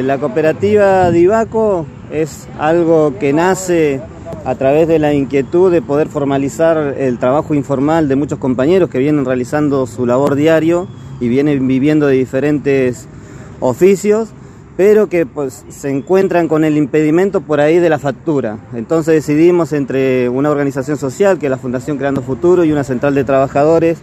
La cooperativa Divaco es algo que nace a través de la inquietud de poder formalizar el trabajo informal de muchos compañeros que vienen realizando su labor diario y vienen viviendo de diferentes oficios, pero que pues, se encuentran con el impedimento por ahí de la factura. Entonces decidimos entre una organización social, que es la Fundación Creando Futuro, y una central de trabajadores,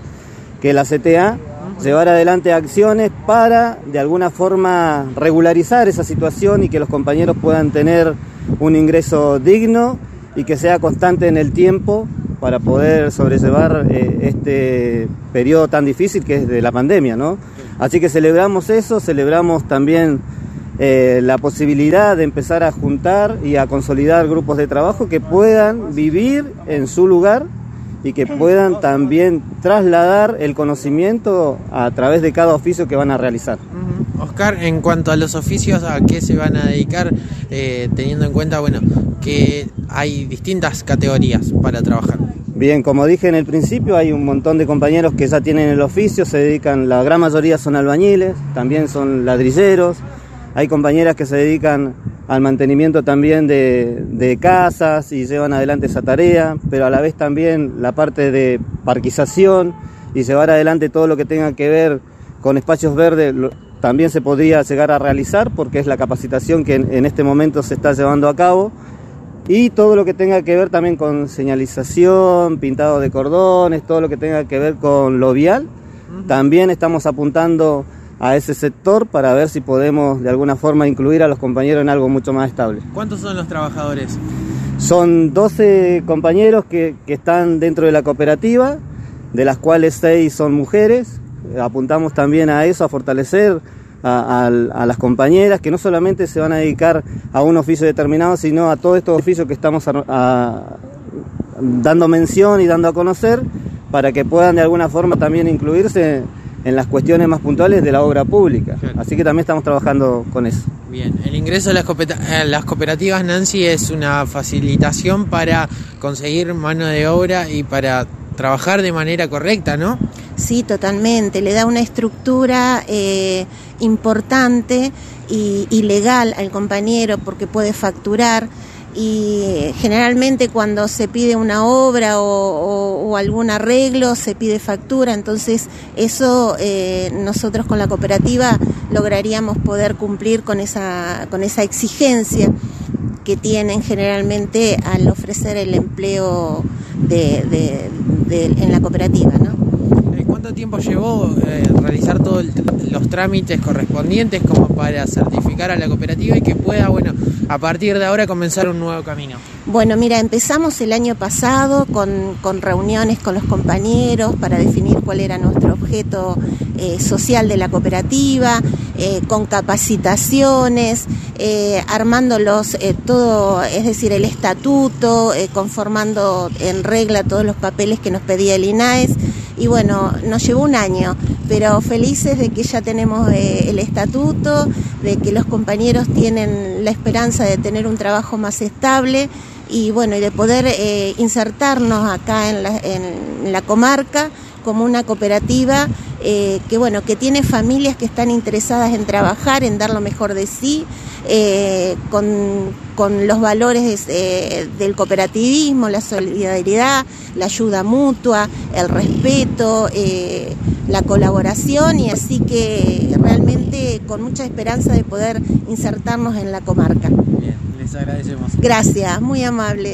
que es la CTA, llevar adelante acciones para de alguna forma regularizar esa situación y que los compañeros puedan tener un ingreso digno y que sea constante en el tiempo para poder sobrellevar eh, este periodo tan difícil que es de la pandemia, ¿no? Así que celebramos eso, celebramos también eh, la posibilidad de empezar a juntar y a consolidar grupos de trabajo que puedan vivir en su lugar y que puedan también trasladar el conocimiento a través de cada oficio que van a realizar. Oscar, en cuanto a los oficios, ¿a qué se van a dedicar? Eh, teniendo en cuenta, bueno, que hay distintas categorías para trabajar. Bien, como dije en el principio, hay un montón de compañeros que ya tienen el oficio, se dedican, la gran mayoría son albañiles, también son ladrilleros, hay compañeras que se dedican al mantenimiento también de, casas y llevan adelante esa tarea, pero a la vez también la parte de parquización y llevar adelante todo lo que tenga que ver con espacios verdes también se podría llegar a realizar porque es la capacitación que en, este momento se está llevando a cabo y todo lo que tenga que ver también con señalización, pintado de cordones, todo lo que tenga que ver con lo vial. También estamos apuntando a ese sector para ver si podemos de alguna forma incluir a los compañeros en algo mucho más estable. ¿Cuántos son los trabajadores? Son 12 compañeros que, están dentro de la cooperativa, de las cuales 6 son mujeres. Apuntamos también a eso, a fortalecer a, las compañeras que no solamente se van a dedicar a un oficio determinado, sino a todos estos oficios que estamos dando mención y dando a conocer para que puedan de alguna forma también incluirse en las cuestiones más puntuales de la obra pública. Así que también estamos trabajando con eso. Bien, el ingreso a las, cooperativas, Nancy, es una facilitación para conseguir mano de obra y para trabajar de manera correcta, ¿no? Sí, totalmente. Le da una estructura eh, importante y legal al compañero porque puede facturar y generalmente cuando se pide una obra o, algún arreglo se pide factura, entonces eso eh, nosotros con la cooperativa lograríamos poder cumplir con esa, con esa exigencia que tienen generalmente al ofrecer el empleo de, en la cooperativa. ¿Cuánto tiempo llevó eh, realizar todos los trámites correspondientes como para certificar a la cooperativa y que pueda, bueno, a partir de ahora comenzar un nuevo camino? Bueno, mira, empezamos el año pasado con, reuniones con los compañeros para definir cuál era nuestro objeto eh, social de la cooperativa, eh, con capacitaciones, eh, armándolos todo, es decir, el estatuto, conformando en regla todos los papeles que nos pedía el INAES. Y bueno, nos llevó un año, pero felices de que ya tenemos eh, el estatuto, de que los compañeros tienen la esperanza de tener un trabajo más estable y bueno, y de poder eh, insertarnos acá en la comarca como una cooperativa eh, que bueno, que tiene familias que están interesadas en trabajar, en dar lo mejor de sí, eh, con, los valores eh, del cooperativismo, la solidaridad, la ayuda mutua, el respeto, la colaboración y así que realmente con mucha esperanza de poder insertarnos en la comarca. Bien, les agradecemos. Gracias, muy amable.